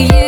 you.